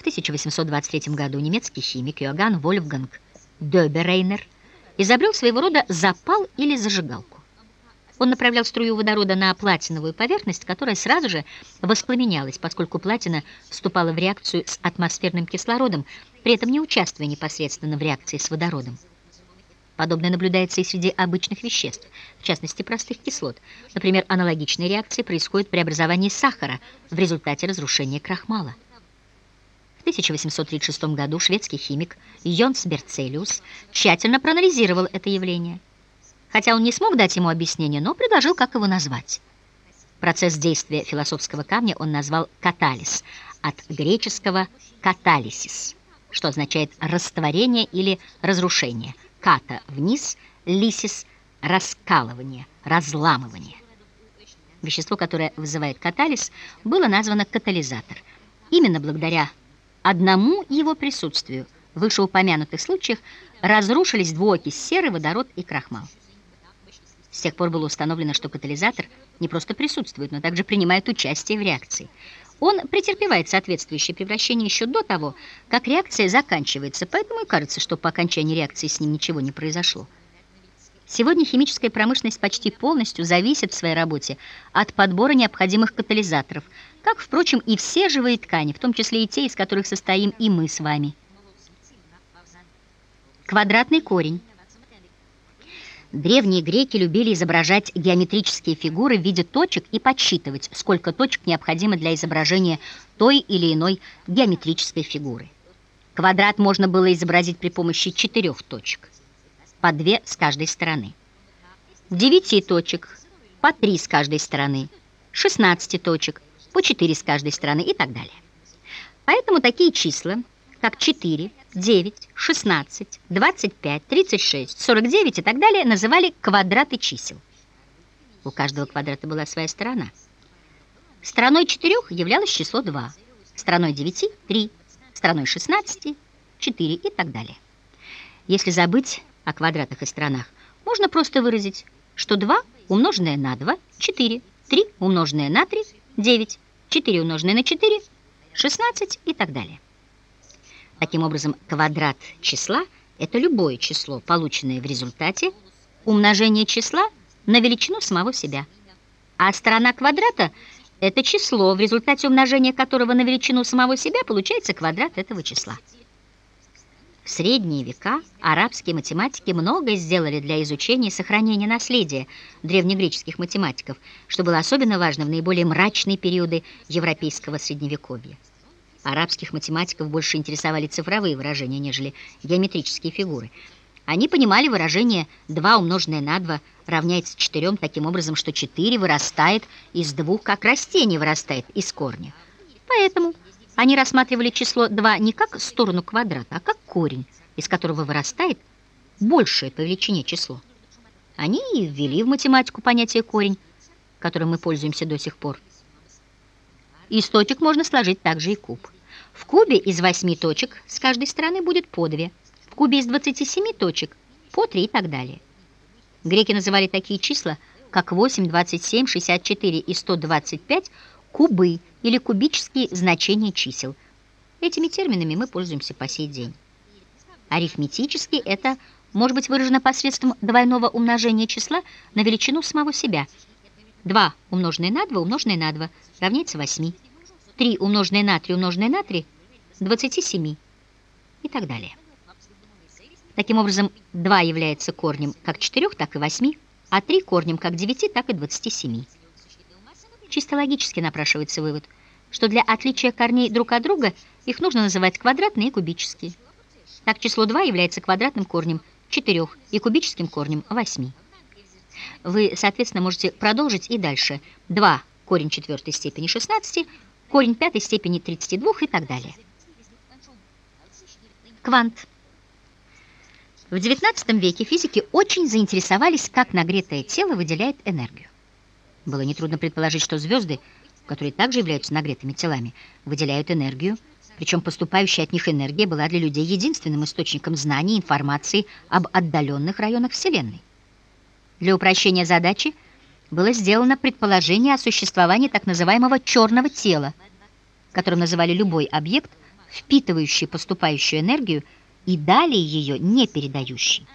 В 1823 году немецкий химик Иоганн Вольфганг Дёберейнер изобрел своего рода запал или зажигалку. Он направлял струю водорода на платиновую поверхность, которая сразу же воспламенялась, поскольку платина вступала в реакцию с атмосферным кислородом, при этом не участвуя непосредственно в реакции с водородом. Подобное наблюдается и среди обычных веществ, в частности простых кислот. Например, аналогичные реакции происходят при образовании сахара в результате разрушения крахмала. В 1836 году шведский химик Йонс Берцелиус тщательно проанализировал это явление – хотя он не смог дать ему объяснение, но предложил, как его назвать. Процесс действия философского камня он назвал каталис, от греческого каталисис, что означает растворение или разрушение. Ката – вниз, лисис – раскалывание, разламывание. Вещество, которое вызывает катализ, было названо катализатор. Именно благодаря одному его присутствию в вышеупомянутых случаях разрушились двуокись серы, водород и крахмал. С тех пор было установлено, что катализатор не просто присутствует, но также принимает участие в реакции. Он претерпевает соответствующее превращение еще до того, как реакция заканчивается, поэтому и кажется, что по окончании реакции с ним ничего не произошло. Сегодня химическая промышленность почти полностью зависит в своей работе от подбора необходимых катализаторов, как, впрочем, и все живые ткани, в том числе и те, из которых состоим и мы с вами. Квадратный корень. Древние греки любили изображать геометрические фигуры в виде точек и подсчитывать, сколько точек необходимо для изображения той или иной геометрической фигуры. Квадрат можно было изобразить при помощи четырех точек, по две с каждой стороны. Девяти точек, по три с каждой стороны, 16 точек, по четыре с каждой стороны и так далее. Поэтому такие числа, как 4, 9, 16, 25, 36, 49 и так далее называли квадраты чисел. У каждого квадрата была своя сторона. Стороной 4 являлось число 2, стороной 9 – 3, стороной 16 – 4 и так далее. Если забыть о квадратах и сторонах, можно просто выразить, что 2 умноженное на 2 – 4, 3 умноженное на 3 – 9, 4 умноженное на 4 – 16 и так далее. Таким образом, квадрат числа – это любое число, полученное в результате умножения числа на величину самого себя. А сторона квадрата – это число, в результате умножения которого на величину самого себя получается квадрат этого числа. В средние века арабские математики многое сделали для изучения и сохранения наследия древнегреческих математиков, что было особенно важно в наиболее мрачные периоды европейского средневековья. Арабских математиков больше интересовали цифровые выражения, нежели геометрические фигуры. Они понимали выражение 2 умноженное на 2 равняется 4 таким образом, что 4 вырастает из двух, как растение вырастает из корня. Поэтому они рассматривали число 2 не как сторону квадрата, а как корень, из которого вырастает большее по величине число. Они и ввели в математику понятие «корень», которым мы пользуемся до сих пор. Из точек можно сложить также и куб. В кубе из 8 точек с каждой стороны будет по 2, в кубе из 27 точек по 3 и так далее. Греки называли такие числа, как 8, 27, 64 и 125 кубы или кубические значения чисел. Этими терминами мы пользуемся по сей день. Арифметически это может быть выражено посредством двойного умножения числа на величину самого себя – 2 умноженное на 2 умноженное на 2 равняется 8. 3 умноженное на 3 умноженное на 3 – 27 и так далее. Таким образом, 2 является корнем как 4, так и 8, а 3 корнем как 9, так и 27. Чисто логически напрашивается вывод, что для отличия корней друг от друга их нужно называть квадратные и кубические. Так число 2 является квадратным корнем 4 и кубическим корнем 8. Вы, соответственно, можете продолжить и дальше. 2 корень четвертой степени 16, корень пятой степени 32 и так далее. Квант. В XIX веке физики очень заинтересовались, как нагретое тело выделяет энергию. Было нетрудно предположить, что звезды, которые также являются нагретыми телами, выделяют энергию, причем поступающая от них энергия была для людей единственным источником знаний и информации об отдаленных районах Вселенной. Для упрощения задачи было сделано предположение о существовании так называемого черного тела, которым называли любой объект, впитывающий поступающую энергию и далее ее не передающий.